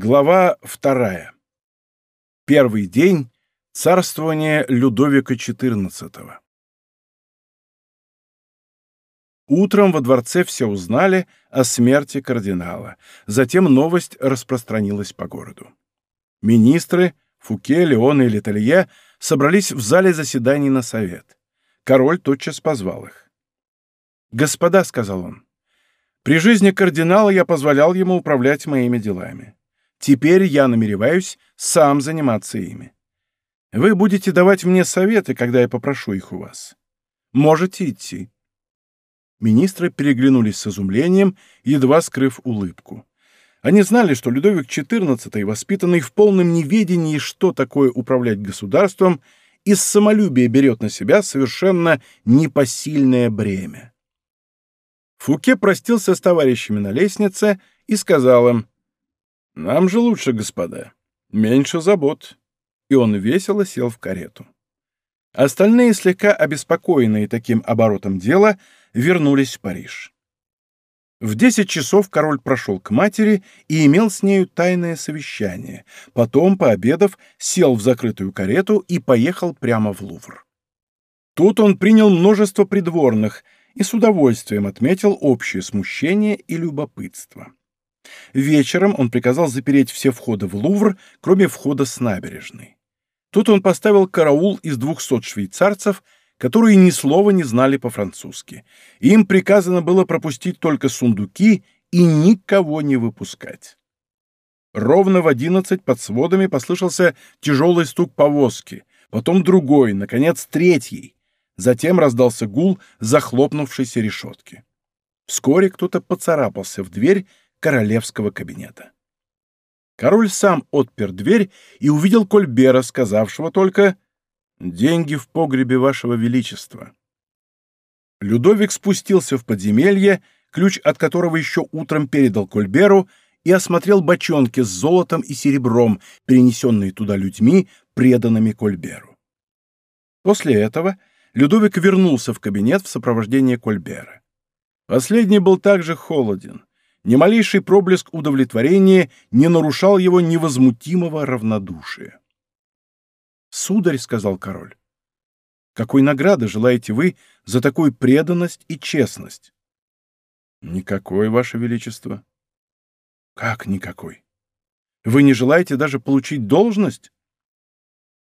Глава вторая. Первый день царствования Людовика XIV. Утром во дворце все узнали о смерти кардинала. Затем новость распространилась по городу. Министры, Фуке, Леон и Летелье собрались в зале заседаний на совет. Король тотчас позвал их. «Господа», — сказал он, — «при жизни кардинала я позволял ему управлять моими делами. Теперь я намереваюсь сам заниматься ими. Вы будете давать мне советы, когда я попрошу их у вас. Можете идти». Министры переглянулись с изумлением, едва скрыв улыбку. Они знали, что Людовик XIV, воспитанный в полном неведении, что такое управлять государством, из самолюбия берет на себя совершенно непосильное бремя. Фуке простился с товарищами на лестнице и сказал им, «Нам же лучше, господа. Меньше забот». И он весело сел в карету. Остальные, слегка обеспокоенные таким оборотом дела, вернулись в Париж. В десять часов король прошел к матери и имел с нею тайное совещание. Потом, пообедав, сел в закрытую карету и поехал прямо в Лувр. Тут он принял множество придворных и с удовольствием отметил общее смущение и любопытство. Вечером он приказал запереть все входы в Лувр, кроме входа с набережной. Тут он поставил караул из двухсот швейцарцев, которые ни слова не знали по-французски. Им приказано было пропустить только сундуки и никого не выпускать. Ровно в одиннадцать под сводами послышался тяжелый стук повозки, потом другой, наконец, третий. Затем раздался гул захлопнувшейся решетки. Вскоре кто-то поцарапался в дверь, королевского кабинета. Король сам отпер дверь и увидел Кольбера, сказавшего только «Деньги в погребе вашего величества». Людовик спустился в подземелье, ключ от которого еще утром передал Кольберу, и осмотрел бочонки с золотом и серебром, перенесенные туда людьми, преданными Кольберу. После этого Людовик вернулся в кабинет в сопровождении Кольбера. Последний был также холоден ни малейший проблеск удовлетворения не нарушал его невозмутимого равнодушия. «Сударь», — сказал король, — «какой награды желаете вы за такую преданность и честность?» «Никакой, ваше величество». «Как никакой? Вы не желаете даже получить должность?»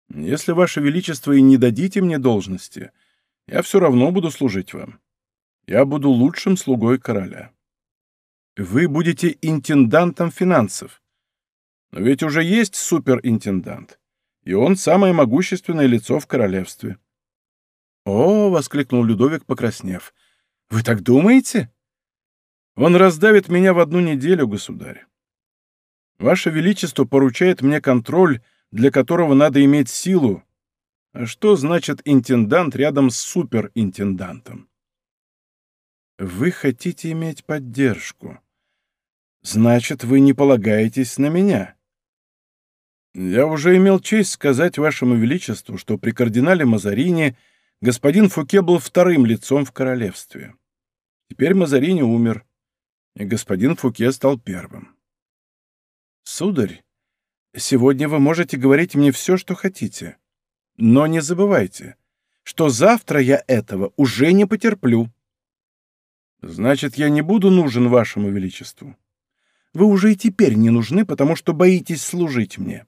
«Если ваше величество и не дадите мне должности, я все равно буду служить вам. Я буду лучшим слугой короля». Вы будете интендантом финансов. Но ведь уже есть суперинтендант, и он самое могущественное лицо в королевстве. «О!» — воскликнул Людовик, покраснев. «Вы так думаете?» «Он раздавит меня в одну неделю, государь. Ваше Величество поручает мне контроль, для которого надо иметь силу. А что значит интендант рядом с суперинтендантом?» «Вы хотите иметь поддержку. Значит, вы не полагаетесь на меня?» «Я уже имел честь сказать вашему величеству, что при кардинале Мазарини господин Фуке был вторым лицом в королевстве. Теперь Мазарини умер, и господин Фуке стал первым. Сударь, сегодня вы можете говорить мне все, что хотите, но не забывайте, что завтра я этого уже не потерплю. Значит, я не буду нужен вашему величеству. Вы уже и теперь не нужны, потому что боитесь служить мне.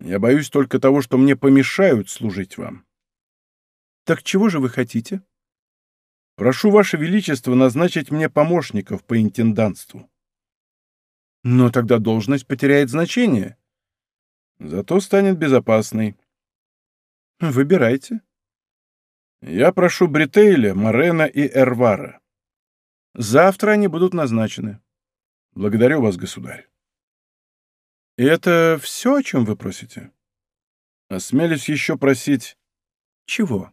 Я боюсь только того, что мне помешают служить вам. Так чего же вы хотите? Прошу Ваше Величество назначить мне помощников по интендантству. Но тогда должность потеряет значение. Зато станет безопасной. Выбирайте. Я прошу Бритейля, Морена и Эрвара. Завтра они будут назначены. Благодарю вас, государь. И это все, о чем вы просите? Осмелюсь еще просить... Чего?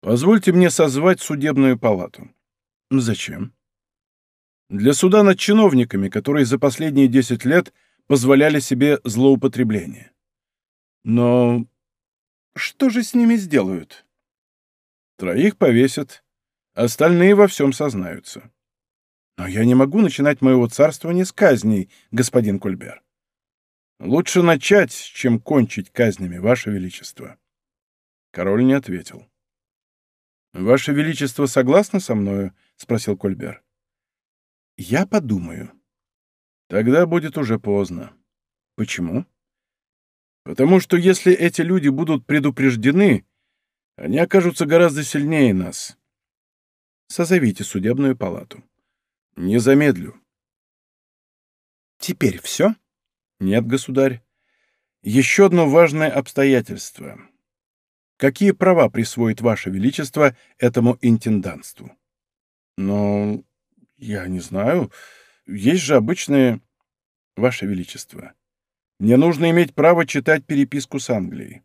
Позвольте мне созвать судебную палату. Зачем? Для суда над чиновниками, которые за последние десять лет позволяли себе злоупотребление. Но что же с ними сделают? Троих повесят, остальные во всем сознаются. Но я не могу начинать моего царствования с казней, господин Кольбер. Лучше начать, чем кончить казнями, Ваше Величество. Король не ответил. «Ваше Величество согласно со мною?» — спросил Кольбер. «Я подумаю». «Тогда будет уже поздно». «Почему?» «Потому что если эти люди будут предупреждены, они окажутся гораздо сильнее нас. Созовите судебную палату». «Не замедлю». «Теперь все?» «Нет, государь. Еще одно важное обстоятельство. Какие права присвоит Ваше Величество этому интендантству?» «Ну, я не знаю. Есть же обычные...» «Ваше Величество, мне нужно иметь право читать переписку с Англией».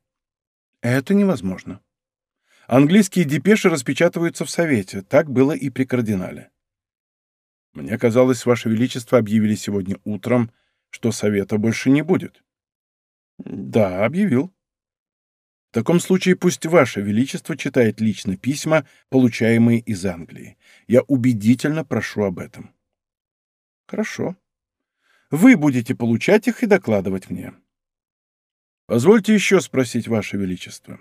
«Это невозможно». Английские депеши распечатываются в Совете. Так было и при кардинале. Мне казалось, Ваше Величество объявили сегодня утром, что совета больше не будет. Да, объявил. В таком случае пусть Ваше Величество читает лично письма, получаемые из Англии. Я убедительно прошу об этом. Хорошо. Вы будете получать их и докладывать мне. Позвольте еще спросить, Ваше Величество.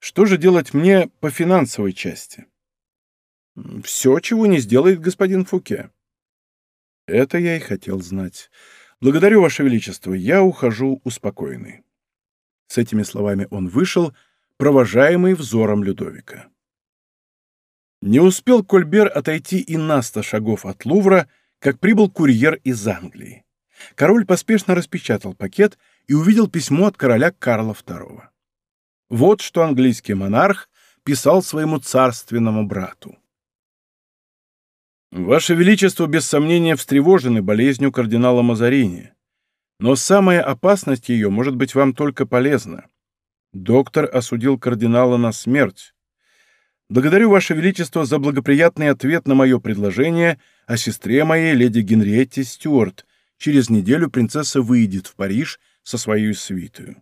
Что же делать мне по финансовой части? Все, чего не сделает господин Фуке. Это я и хотел знать. Благодарю, Ваше Величество, я ухожу успокоенный. С этими словами он вышел, провожаемый взором Людовика. Не успел Кольбер отойти и на сто шагов от Лувра, как прибыл курьер из Англии. Король поспешно распечатал пакет и увидел письмо от короля Карла II. Вот что английский монарх писал своему царственному брату. Ваше Величество без сомнения встревожены болезнью кардинала Мазарини. Но самая опасность ее может быть вам только полезна. Доктор осудил кардинала на смерть. Благодарю Ваше Величество за благоприятный ответ на мое предложение о сестре моей, леди Генриетте Стюарт. Через неделю принцесса выйдет в Париж со своей свитой.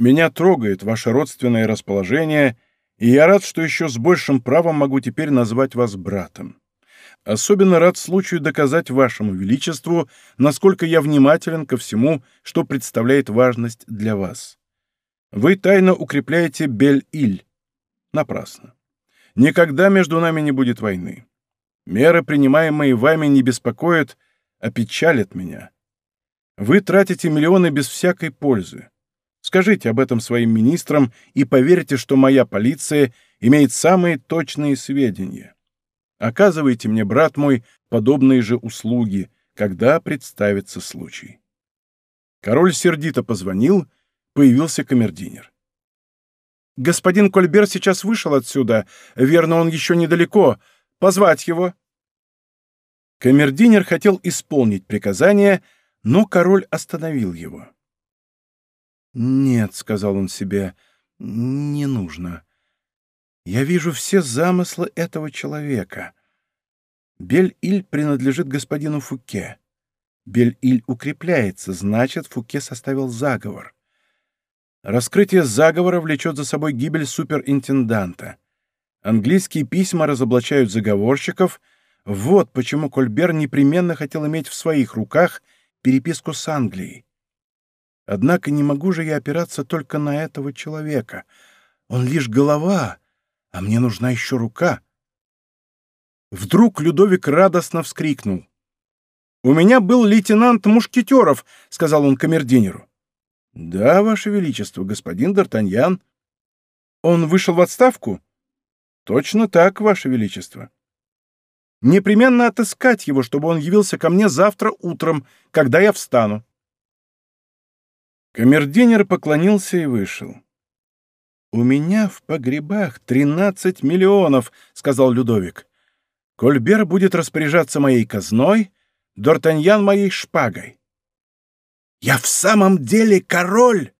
Меня трогает ваше родственное расположение, и я рад, что еще с большим правом могу теперь назвать вас братом. Особенно рад случаю доказать вашему величеству, насколько я внимателен ко всему, что представляет важность для вас. Вы тайно укрепляете Бель-Иль. Напрасно. Никогда между нами не будет войны. Меры, принимаемые вами, не беспокоят, а печалят меня. Вы тратите миллионы без всякой пользы. Скажите об этом своим министрам и поверьте, что моя полиция имеет самые точные сведения. Оказывайте мне, брат мой, подобные же услуги, когда представится случай. Король сердито позвонил, появился камердинер. «Господин Кольбер сейчас вышел отсюда. Верно, он еще недалеко. Позвать его». Камердинер хотел исполнить приказание, но король остановил его. «Нет», — сказал он себе, — «не нужно. Я вижу все замыслы этого человека. Бель-Иль принадлежит господину Фуке. Бель-Иль укрепляется, значит, Фуке составил заговор. Раскрытие заговора влечет за собой гибель суперинтенданта. Английские письма разоблачают заговорщиков. Вот почему Кольбер непременно хотел иметь в своих руках переписку с Англией. Однако не могу же я опираться только на этого человека. Он лишь голова, а мне нужна еще рука. Вдруг Людовик радостно вскрикнул. «У меня был лейтенант Мушкетеров», — сказал он камердинеру. «Да, Ваше Величество, господин Д'Артаньян». «Он вышел в отставку?» «Точно так, Ваше Величество». «Непременно отыскать его, чтобы он явился ко мне завтра утром, когда я встану». Камердинер поклонился и вышел. «У меня в погребах тринадцать миллионов», — сказал Людовик. «Кольбер будет распоряжаться моей казной, Д'Артаньян моей шпагой». «Я в самом деле король!»